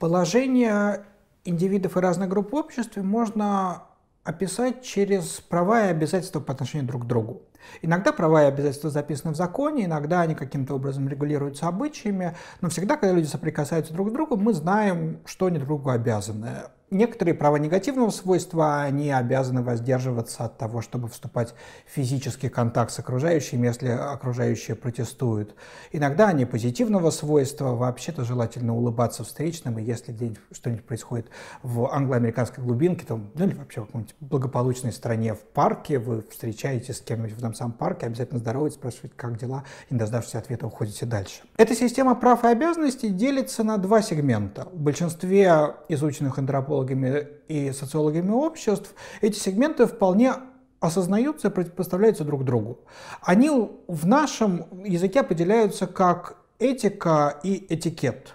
Положение индивидов и разных групп в обществе можно описать через права и обязательства по отношению друг к другу. Иногда права и обязательства записаны в законе, иногда они каким-то образом регулируются обычаями, но всегда, когда люди соприкасаются друг с другом, мы знаем, что они друг другу обязаны. Некоторые права негативного свойства, они обязаны воздерживаться от того, чтобы вступать в физический контакт с окружающими, если окружающие протестуют. Иногда они позитивного свойства, вообще-то желательно улыбаться встречным, и если где-нибудь что-нибудь происходит в англо-американской глубинке, то, ну или вообще в какой-нибудь благополучной стране в парке, вы встречаетесь с кем-нибудь в этом самом парке, обязательно здороваетесь, спрашиваете, как дела, и не дождавшись ответа, уходите дальше. Эта система прав и обязанностей делится на два сегмента. В большинстве изученных антропологов психологами и социологами обществ, эти сегменты вполне осознаются и противопоставляются друг другу. Они в нашем языке определяются как этика и этикет.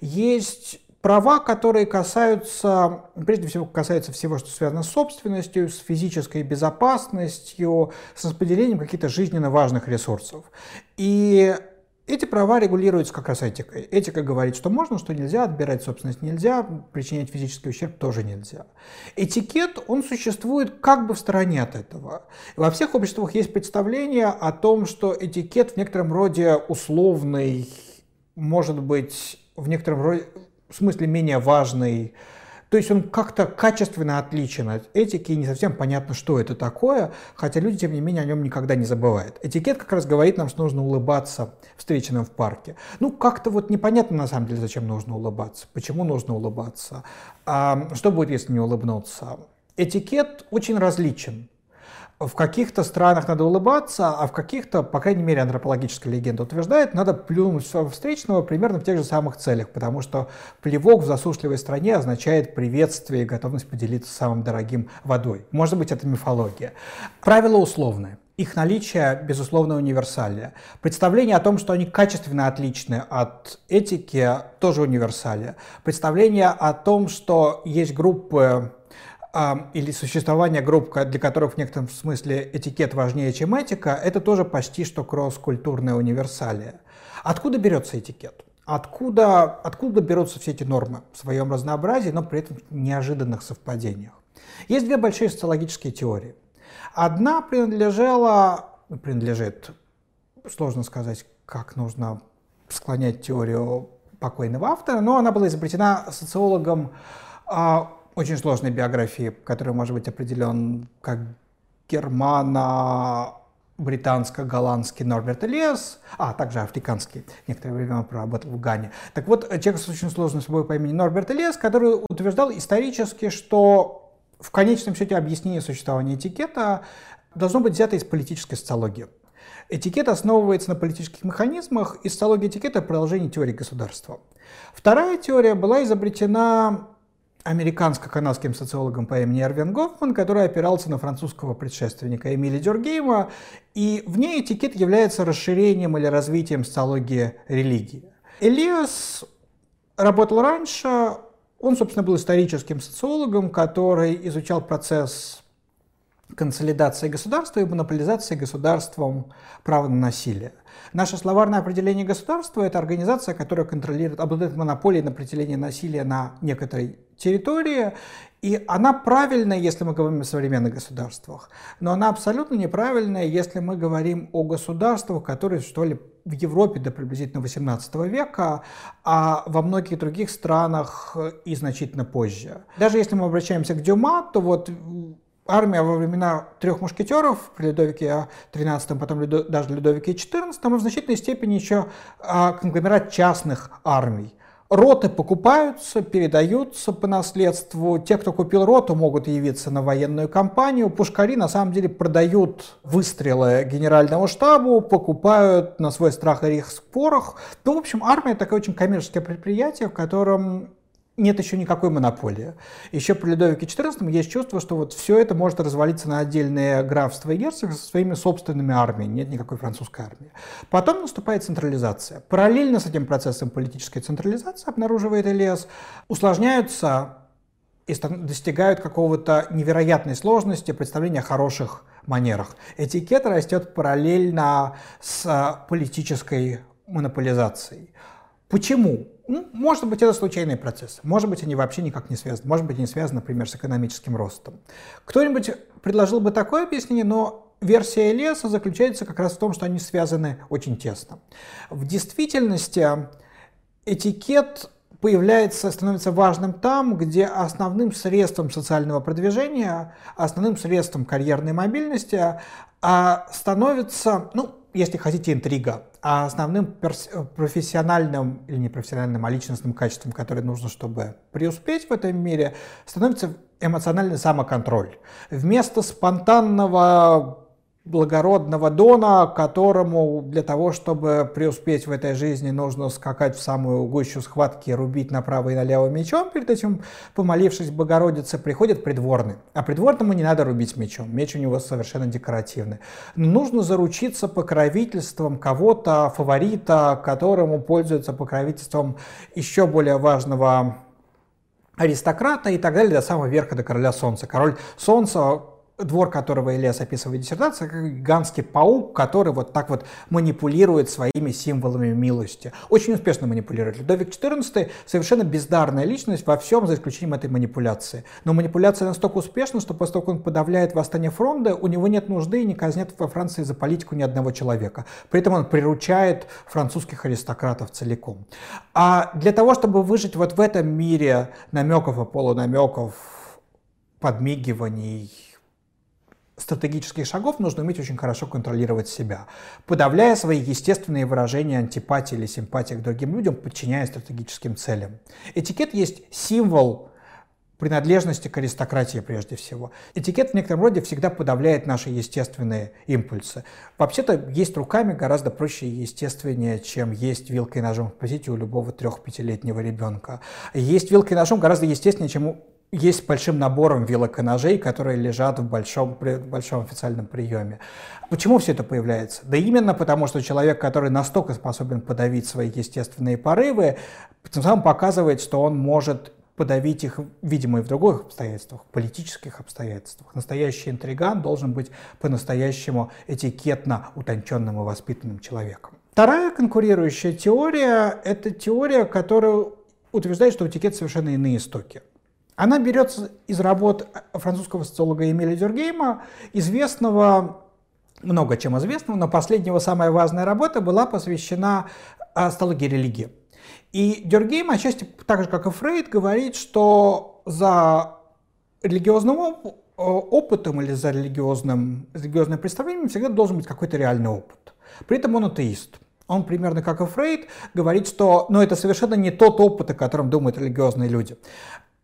Есть права, которые касаются, прежде всего, касаются всего, что связано с собственностью, с физической безопасностью, с распределением каких-то жизненно важных ресурсов. И эти права регулируются как раз этикой. Этика говорит, что можно, что нельзя, отбирать собственность нельзя, причинять физический ущерб тоже нельзя. Этикет, он существует как бы в стороне от этого. Во всех обществах есть представление о том, что этикет в некотором роде условный, может быть, в некотором роде, в смысле менее важный, то есть он как-то качественно отличен от этики, и не совсем понятно, что это такое, хотя люди, тем не менее, о нем никогда не забывают. Этикет как раз говорит нам, что нужно улыбаться встреченным в парке. Ну, как-то вот непонятно на самом деле, зачем нужно улыбаться, почему нужно улыбаться, а что будет, если не улыбнуться. Этикет очень различен в каких-то странах надо улыбаться, а в каких-то, по крайней мере, антропологическая легенда утверждает, надо плюнуть в встречного примерно в тех же самых целях, потому что плевок в засушливой стране означает приветствие и готовность поделиться самым дорогим водой. Может быть, это мифология. Правила условные. Их наличие, безусловно, универсалия. Представление о том, что они качественно отличны от этики, тоже универсалия. Представление о том, что есть группы или существование групп, для которых в некотором смысле этикет важнее, чем этика, это тоже почти что кросс-культурная универсалия. Откуда берется этикет? Откуда, откуда берутся все эти нормы в своем разнообразии, но при этом неожиданных совпадениях? Есть две большие социологические теории. Одна принадлежала, принадлежит, сложно сказать, как нужно склонять теорию покойного автора, но она была изобретена социологом а, очень сложной биографии, который может быть определен как германо британско-голландский Норберт Элиас, а также африканский, некоторое время проработал в Гане. Так вот, человек с очень сложной собой по имени Норберт Элиас, который утверждал исторически, что в конечном счете объяснение существования этикета должно быть взято из политической социологии. Этикет основывается на политических механизмах, и социология этикета – продолжение теории государства. Вторая теория была изобретена американско-канадским социологом по имени Эрвин Гофман, который опирался на французского предшественника Эмили Дюргейма, и в ней этикет является расширением или развитием социологии религии. Элиас работал раньше, он, собственно, был историческим социологом, который изучал процесс консолидации государства и монополизации государством права на насилие. Наше словарное определение государства – это организация, которая контролирует, обладает монополией на определение насилия на некоторой территории, и она правильная, если мы говорим о современных государствах, но она абсолютно неправильная, если мы говорим о государствах, которые существовали в Европе до приблизительно XVIII века, а во многих других странах и значительно позже. Даже если мы обращаемся к Дюма, то вот армия во времена трех мушкетеров при Людовике XIII, потом даже Людовике XIV, в значительной степени еще а, конгломерат частных армий. Роты покупаются, передаются по наследству. Те, кто купил роту, могут явиться на военную кампанию. Пушкари на самом деле продают выстрелы генеральному штабу, покупают на свой страх и риск порох. Ну, в общем, армия такое очень коммерческое предприятие, в котором нет еще никакой монополии. Еще при Людовике XIV есть чувство, что вот все это может развалиться на отдельные графства и герцогства со своими собственными армиями. Нет никакой французской армии. Потом наступает централизация. Параллельно с этим процессом политической централизации, обнаруживает Элиас, усложняются и достигают какого-то невероятной сложности представления о хороших манерах. Этикет растет параллельно с политической монополизацией. Почему? Ну, может быть, это случайный процесс. Может быть, они вообще никак не связаны. Может быть, они связаны, например, с экономическим ростом. Кто-нибудь предложил бы такое объяснение, но версия леса заключается как раз в том, что они связаны очень тесно. В действительности этикет появляется, становится важным там, где основным средством социального продвижения, основным средством карьерной мобильности а становится, ну, если хотите, интрига, а основным профессиональным или не профессиональным, а личностным качеством, которое нужно, чтобы преуспеть в этом мире, становится эмоциональный самоконтроль. Вместо спонтанного благородного Дона, которому для того, чтобы преуспеть в этой жизни, нужно скакать в самую гущу схватки, рубить направо и налево мечом, перед этим, помолившись Богородице, приходит придворный. А придворному не надо рубить мечом, меч у него совершенно декоративный. Но нужно заручиться покровительством кого-то, фаворита, которому пользуется покровительством еще более важного аристократа и так далее до самого верха, до короля солнца. Король солнца двор которого Ильяс описывает в диссертации, как гигантский паук, который вот так вот манипулирует своими символами милости. Очень успешно манипулирует. Людовик XIV совершенно бездарная личность во всем, за исключением этой манипуляции. Но манипуляция настолько успешна, что после того, как он подавляет восстание фронта, у него нет нужды и не казнят во Франции за политику ни одного человека. При этом он приручает французских аристократов целиком. А для того, чтобы выжить вот в этом мире намеков и полунамеков, подмигиваний, стратегических шагов нужно уметь очень хорошо контролировать себя, подавляя свои естественные выражения антипатии или симпатии к другим людям, подчиняя стратегическим целям. Этикет есть символ принадлежности к аристократии прежде всего. Этикет в некотором роде всегда подавляет наши естественные импульсы. Вообще-то есть руками гораздо проще и естественнее, чем есть вилкой и ножом. Спросите у любого трех-пятилетнего ребенка. Есть вилкой и ножом гораздо естественнее, чем у есть большим набором вилок и ножей, которые лежат в большом, в большом официальном приеме. Почему все это появляется? Да именно потому, что человек, который настолько способен подавить свои естественные порывы, тем самым показывает, что он может подавить их, видимо, и в других обстоятельствах, политических обстоятельствах. Настоящий интриган должен быть по-настоящему этикетно утонченным и воспитанным человеком. Вторая конкурирующая теория – это теория, которая утверждает, что этикет совершенно иные истоки. Она берется из работ французского социолога Эмиля Дюргейма, известного, много чем известного, но последнего самая важная работа была посвящена астрологии религии. И Дюргейм, отчасти так же, как и Фрейд, говорит, что за религиозным опытом или за религиозным, религиозным представлением всегда должен быть какой-то реальный опыт. При этом он атеист. Он примерно как и Фрейд говорит, что ну, это совершенно не тот опыт, о котором думают религиозные люди.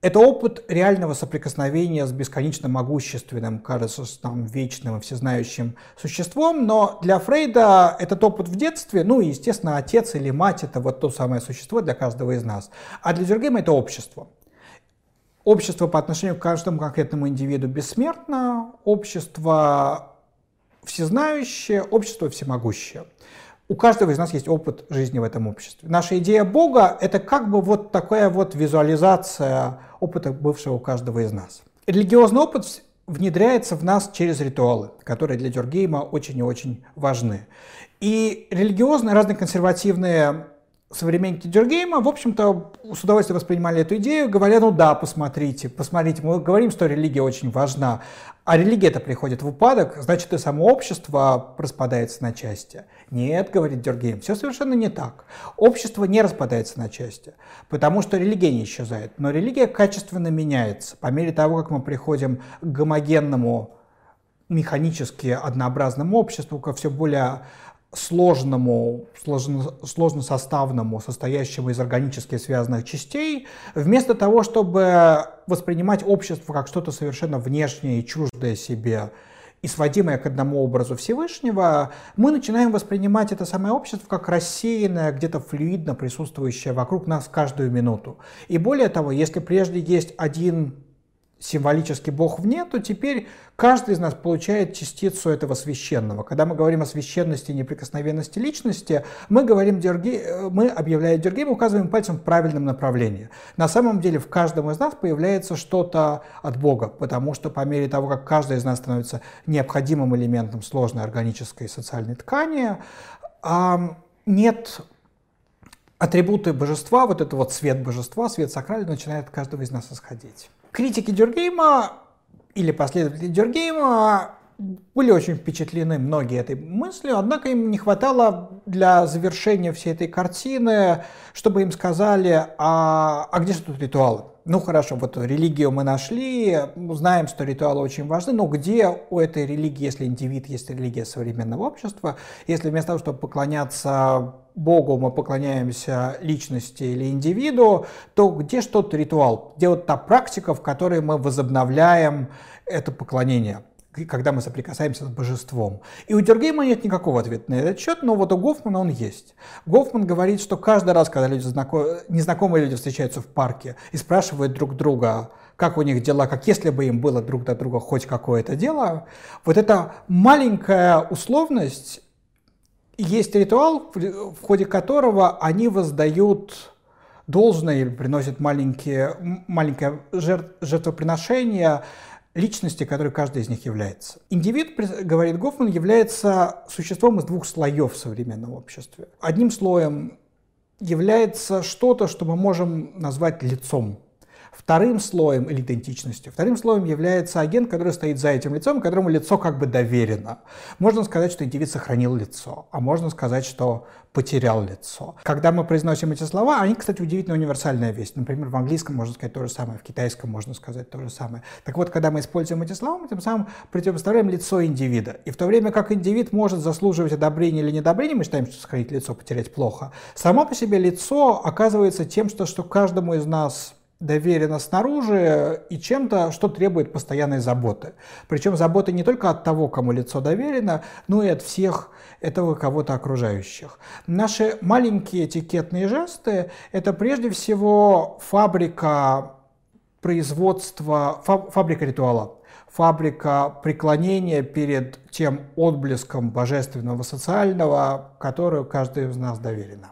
Это опыт реального соприкосновения с бесконечно могущественным, кажется, там, вечным и всезнающим существом, но для Фрейда этот опыт в детстве, ну и, естественно, отец или мать — это вот то самое существо для каждого из нас. А для Дюргейма это общество. Общество по отношению к каждому конкретному индивиду бессмертно, общество всезнающее, общество всемогущее. У каждого из нас есть опыт жизни в этом обществе. Наша идея Бога — это как бы вот такая вот визуализация опыта бывшего у каждого из нас. Религиозный опыт внедряется в нас через ритуалы, которые для Дюргейма очень и очень важны. И религиозные, разные консервативные современники Дюргейма, в общем-то, с удовольствием воспринимали эту идею, говоря, ну да, посмотрите, посмотрите, мы говорим, что религия очень важна, а религия это приходит в упадок, значит и само общество распадается на части. Нет, говорит Дюргейм, все совершенно не так. Общество не распадается на части, потому что религия не исчезает, но религия качественно меняется по мере того, как мы приходим к гомогенному механически однообразному обществу, ко все более сложному, сложно, сложно составному, состоящему из органически связанных частей, вместо того, чтобы воспринимать общество как что-то совершенно внешнее и чуждое себе, и сводимое к одному образу Всевышнего, мы начинаем воспринимать это самое общество как рассеянное, где-то флюидно присутствующее вокруг нас каждую минуту. И более того, если прежде есть один символический Бог вне, то теперь каждый из нас получает частицу этого священного. Когда мы говорим о священности и неприкосновенности личности, мы, говорим Дерге... мы объявляя Дергейм, указываем пальцем в правильном направлении. На самом деле в каждом из нас появляется что-то от Бога, потому что по мере того, как каждый из нас становится необходимым элементом сложной органической и социальной ткани, нет атрибуты божества, вот это вот свет божества, свет сакральный начинает от каждого из нас исходить. Критики Дюргейма или последователи Дюргейма были очень впечатлены многие этой мыслью, однако им не хватало для завершения всей этой картины, чтобы им сказали, а, а где же тут ритуалы? Ну хорошо, вот религию мы нашли, знаем, что ритуалы очень важны, но где у этой религии, если индивид есть религия современного общества, если вместо того, чтобы поклоняться Богу, мы поклоняемся личности или индивиду, то где тот ритуал, где вот та практика, в которой мы возобновляем это поклонение? Когда мы соприкасаемся с божеством. И у Дюргейма нет никакого ответа на этот счет, но вот у Гофмана он есть. Гофман говорит, что каждый раз, когда люди знаком... незнакомые люди встречаются в парке и спрашивают друг друга, как у них дела, как если бы им было друг до друга хоть какое-то дело, вот эта маленькая условность, есть ритуал, в ходе которого они воздают должное или приносят маленькие, маленькое жертвоприношение личности, которой каждый из них является. Индивид, говорит Гофман, является существом из двух слоев в современном обществе. Одним слоем является что-то, что мы можем назвать лицом Вторым слоем, или идентичностью, вторым слоем является агент, который стоит за этим лицом, которому лицо как бы доверено. Можно сказать, что индивид сохранил лицо, а можно сказать, что потерял лицо. Когда мы произносим эти слова, они, кстати, удивительно универсальная вещь. Например, в английском можно сказать то же самое, в китайском можно сказать то же самое. Так вот, когда мы используем эти слова, мы тем самым противопоставляем лицо индивида. И в то время как индивид может заслуживать одобрения или недобрения, мы считаем, что сохранить лицо, потерять плохо, само по себе лицо оказывается тем, что, что каждому из нас доверено снаружи и чем-то, что требует постоянной заботы. Причем заботы не только от того, кому лицо доверено, но и от всех этого кого-то окружающих. Наши маленькие этикетные жесты – это прежде всего фабрика производства, фабрика ритуала, фабрика преклонения перед тем отблеском божественного социального, которую каждый из нас доверено.